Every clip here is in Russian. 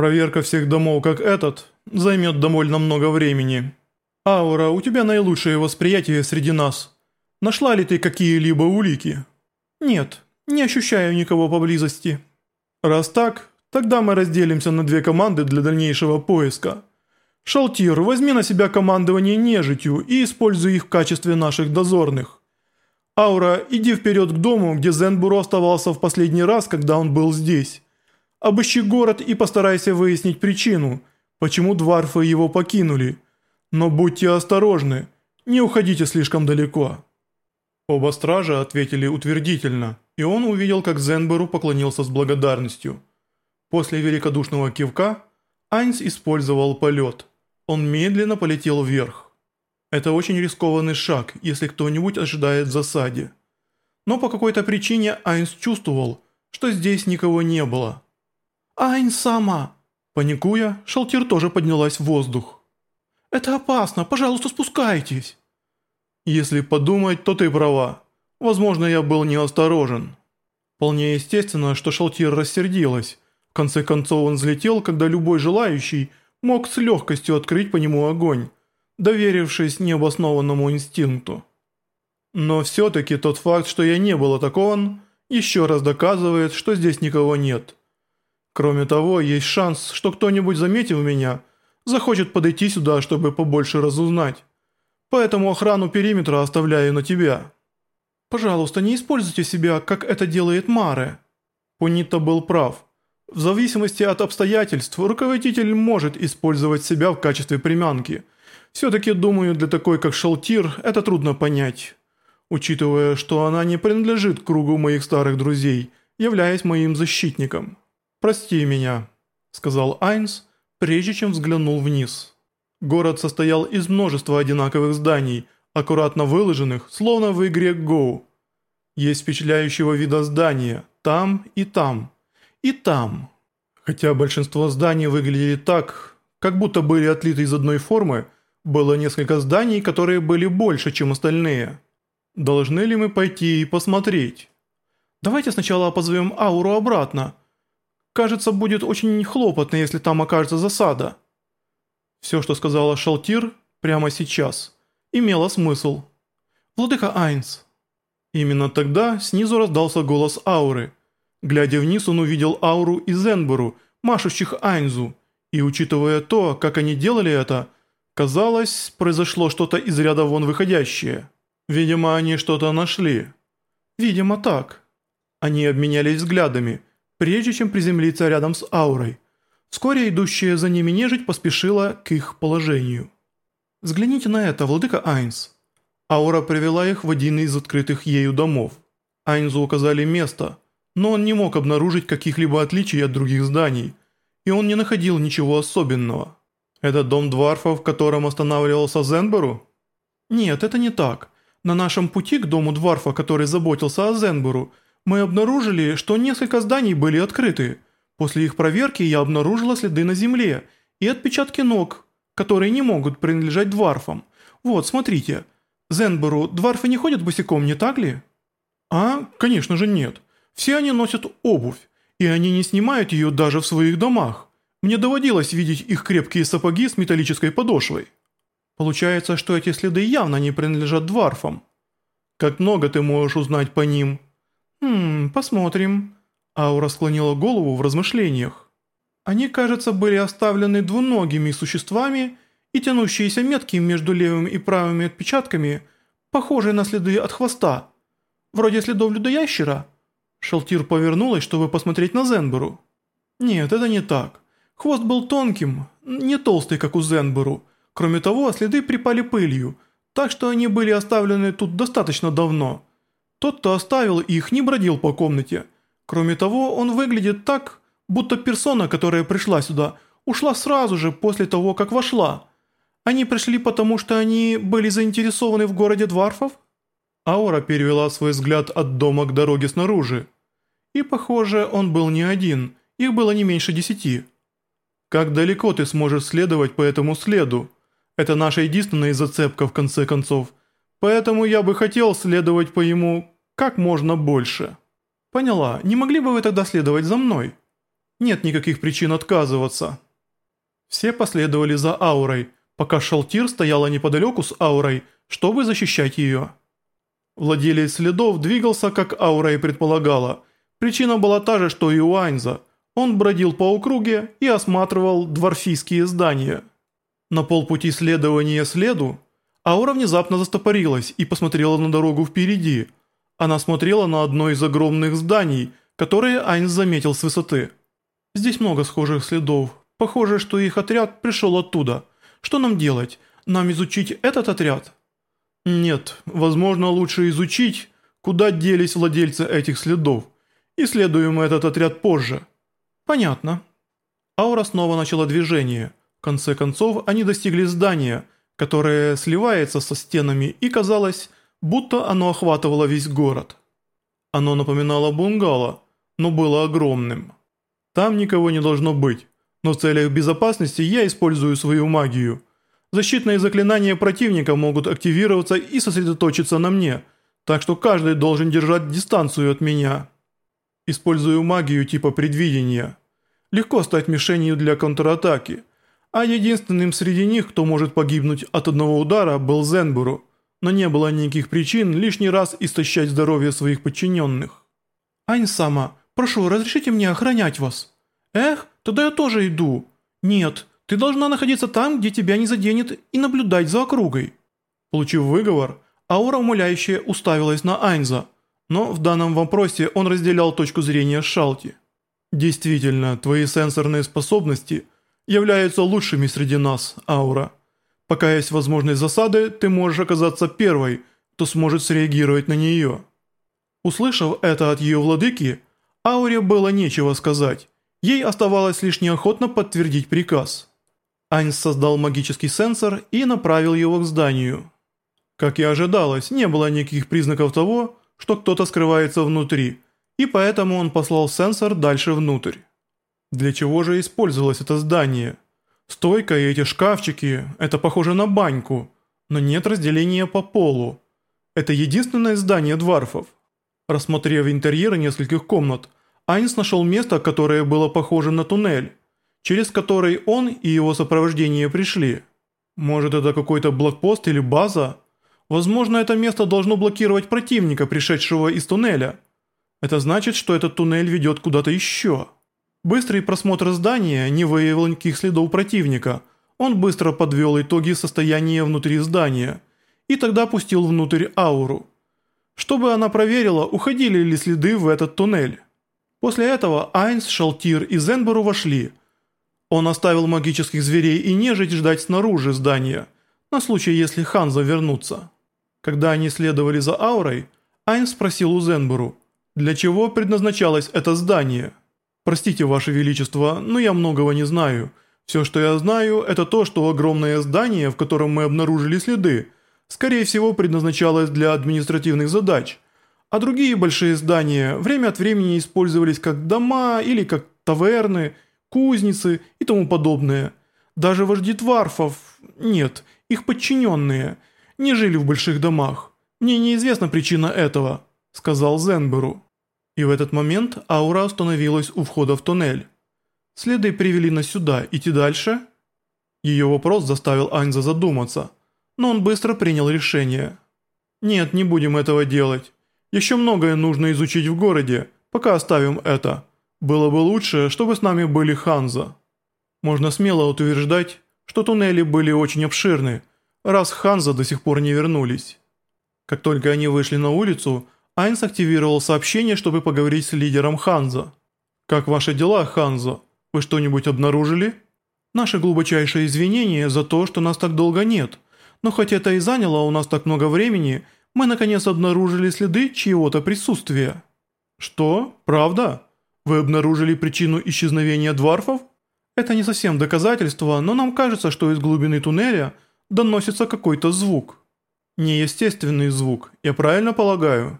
Проверка всех домов, как этот, займет довольно много времени. Аура, у тебя наилучшее восприятие среди нас. Нашла ли ты какие-либо улики? Нет, не ощущаю никого поблизости. Раз так, тогда мы разделимся на две команды для дальнейшего поиска. Шалтир, возьми на себя командование нежитью и используй их в качестве наших дозорных. Аура, иди вперед к дому, где Зенбуру оставался в последний раз, когда он был здесь. Обыщи город и постарайся выяснить причину, почему дварфы его покинули. Но будьте осторожны, не уходите слишком далеко». Оба стража ответили утвердительно, и он увидел, как Зенберу поклонился с благодарностью. После великодушного кивка Айнс использовал полет. Он медленно полетел вверх. Это очень рискованный шаг, если кто-нибудь ожидает в засаде. Но по какой-то причине Айнс чувствовал, что здесь никого не было. «Айн сама!» Паникуя, Шалтир тоже поднялась в воздух. «Это опасно, пожалуйста, спускайтесь!» «Если подумать, то ты права. Возможно, я был неосторожен». Вполне естественно, что Шалтир рассердилась. В конце концов, он взлетел, когда любой желающий мог с легкостью открыть по нему огонь, доверившись необоснованному инстинкту. Но все-таки тот факт, что я не был атакован, еще раз доказывает, что здесь никого нет. Кроме того, есть шанс, что кто-нибудь, заметив меня, захочет подойти сюда, чтобы побольше разузнать. Поэтому охрану периметра оставляю на тебя. Пожалуйста, не используйте себя, как это делает Маре. Пунита был прав. В зависимости от обстоятельств, руководитель может использовать себя в качестве приманки. Все-таки, думаю, для такой, как Шалтир, это трудно понять. Учитывая, что она не принадлежит кругу моих старых друзей, являясь моим защитником. «Прости меня», – сказал Айнс, прежде чем взглянул вниз. Город состоял из множества одинаковых зданий, аккуратно выложенных, словно в игре Go. Есть впечатляющего вида здания, там и там, и там. Хотя большинство зданий выглядели так, как будто были отлиты из одной формы, было несколько зданий, которые были больше, чем остальные. Должны ли мы пойти и посмотреть? Давайте сначала позовем Ауру обратно – Кажется, будет очень хлопотно, если там окажется засада». Все, что сказала Шалтир прямо сейчас, имело смысл. «Владыка Айнс». Именно тогда снизу раздался голос Ауры. Глядя вниз, он увидел Ауру и Зенберу, машущих Айнзу, и учитывая то, как они делали это, казалось, произошло что-то из ряда вон выходящее. Видимо, они что-то нашли. Видимо, так. Они обменялись взглядами – прежде чем приземлиться рядом с аурой. Вскоре идущая за ними нежить поспешила к их положению. «Взгляните на это, владыка Айнс». Аура привела их в один из открытых ею домов. Айнзу указали место, но он не мог обнаружить каких-либо отличий от других зданий, и он не находил ничего особенного. «Это дом Дварфов, в котором останавливался Зенберу?» «Нет, это не так. На нашем пути к дому Дварфа, который заботился о Зенберу, мы обнаружили, что несколько зданий были открыты. После их проверки я обнаружила следы на земле и отпечатки ног, которые не могут принадлежать дварфам. Вот, смотрите. Зенберу, дварфы не ходят босиком, не так ли? А, конечно же нет. Все они носят обувь, и они не снимают ее даже в своих домах. Мне доводилось видеть их крепкие сапоги с металлической подошвой. Получается, что эти следы явно не принадлежат дварфам. Как много ты можешь узнать по ним – «Хм, посмотрим». Аура склонила голову в размышлениях. Они, кажется, были оставлены двуногими существами и тянущиеся метки между левым и правыми отпечатками, похожие на следы от хвоста. Вроде следов людоящера. Шалтир повернулась, чтобы посмотреть на Зенберу. Нет, это не так. Хвост был тонким, не толстый, как у Зенберу. Кроме того, следы припали пылью, так что они были оставлены тут достаточно давно – тот, кто оставил их, не бродил по комнате. Кроме того, он выглядит так, будто персона, которая пришла сюда, ушла сразу же после того, как вошла. Они пришли потому, что они были заинтересованы в городе Дварфов? Аура перевела свой взгляд от дома к дороге снаружи. И, похоже, он был не один, их было не меньше десяти. Как далеко ты сможешь следовать по этому следу? Это наша единственная зацепка в конце концов – Поэтому я бы хотел следовать по ему как можно больше. Поняла, не могли бы вы тогда следовать за мной? Нет никаких причин отказываться. Все последовали за аурой, пока Шалтир стояла неподалеку с аурой, чтобы защищать ее. Владелец следов двигался, как аура и предполагала. Причина была та же, что и у Айнза. Он бродил по округе и осматривал дворфийские здания. На полпути следования следу аура внезапно застопорилась и посмотрела на дорогу впереди. Она смотрела на одно из огромных зданий, которые Айнз заметил с высоты. Здесь много схожих следов. Похоже, что их отряд пришел оттуда. Что нам делать? Нам изучить этот отряд? Нет, возможно лучше изучить, куда делись владельцы этих следов. Исследуем этот отряд позже. Понятно. Аура снова начала движение. В конце концов они достигли здания, которое сливается со стенами и казалось, будто оно охватывало весь город. Оно напоминало бунгало, но было огромным. Там никого не должно быть, но в целях безопасности я использую свою магию. Защитные заклинания противника могут активироваться и сосредоточиться на мне, так что каждый должен держать дистанцию от меня. Использую магию типа предвидения. Легко стать мишенью для контратаки. А единственным среди них, кто может погибнуть от одного удара, был Зенбуру. Но не было никаких причин лишний раз истощать здоровье своих подчиненных. Ань-сама, Прошу, разрешите мне охранять вас». «Эх, тогда я тоже иду». «Нет, ты должна находиться там, где тебя не заденет, и наблюдать за округой». Получив выговор, аура умоляющая уставилась на Айнза, но в данном вопросе он разделял точку зрения Шалти. «Действительно, твои сенсорные способности являются лучшими среди нас, Аура. Пока есть возможность засады, ты можешь оказаться первой, кто сможет среагировать на нее». Услышав это от ее владыки, Ауре было нечего сказать. Ей оставалось лишь неохотно подтвердить приказ. Айнс создал магический сенсор и направил его к зданию. Как и ожидалось, не было никаких признаков того, что кто-то скрывается внутри, и поэтому он послал сенсор дальше внутрь. Для чего же использовалось это здание? Стойка и эти шкафчики – это похоже на баньку, но нет разделения по полу. Это единственное здание дварфов – Рассмотрев интерьеры нескольких комнат, Айнс нашел место, которое было похоже на туннель, через который он и его сопровождение пришли. Может это какой-то блокпост или база? Возможно это место должно блокировать противника, пришедшего из туннеля. Это значит, что этот туннель ведет куда-то еще. Быстрый просмотр здания не выявил никаких следов противника. Он быстро подвел итоги состояния внутри здания и тогда пустил внутрь ауру чтобы она проверила, уходили ли следы в этот туннель. После этого Айнс, Шалтир и Зенбору вошли. Он оставил магических зверей и нежить ждать снаружи здания, на случай, если Ханза вернутся. Когда они следовали за аурой, Айнс спросил у Зенбору, для чего предназначалось это здание. «Простите, Ваше Величество, но я многого не знаю. Все, что я знаю, это то, что огромное здание, в котором мы обнаружили следы – скорее всего предназначалась для административных задач, а другие большие здания время от времени использовались как дома или как таверны, кузницы и тому подобное. Даже вожди тварфов, нет, их подчиненные, не жили в больших домах. Мне неизвестна причина этого», — сказал Зенберу. И в этот момент аура остановилась у входа в туннель. Следы привели нас сюда, идти дальше? Ее вопрос заставил Аньза задуматься — но он быстро принял решение. «Нет, не будем этого делать. Еще многое нужно изучить в городе, пока оставим это. Было бы лучше, чтобы с нами были Ханза». Можно смело утверждать, что туннели были очень обширны, раз Ханза до сих пор не вернулись. Как только они вышли на улицу, Айнс активировал сообщение, чтобы поговорить с лидером Ханза. «Как ваши дела, Ханза? Вы что-нибудь обнаружили?» «Наше глубочайшее извинение за то, что нас так долго нет», но хоть это и заняло у нас так много времени, мы наконец обнаружили следы чьего-то присутствия». «Что? Правда? Вы обнаружили причину исчезновения дварфов?» «Это не совсем доказательство, но нам кажется, что из глубины туннеля доносится какой-то звук». «Неестественный звук, я правильно полагаю?»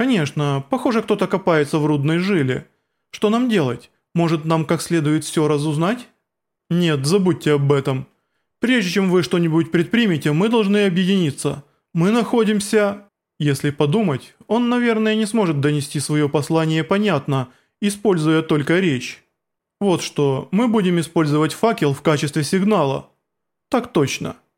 «Конечно, похоже, кто-то копается в рудной жиле. Что нам делать? Может, нам как следует все разузнать?» «Нет, забудьте об этом. Прежде чем вы что-нибудь предпримете, мы должны объединиться. Мы находимся...» Если подумать, он, наверное, не сможет донести свое послание понятно, используя только речь. Вот что, мы будем использовать факел в качестве сигнала. Так точно.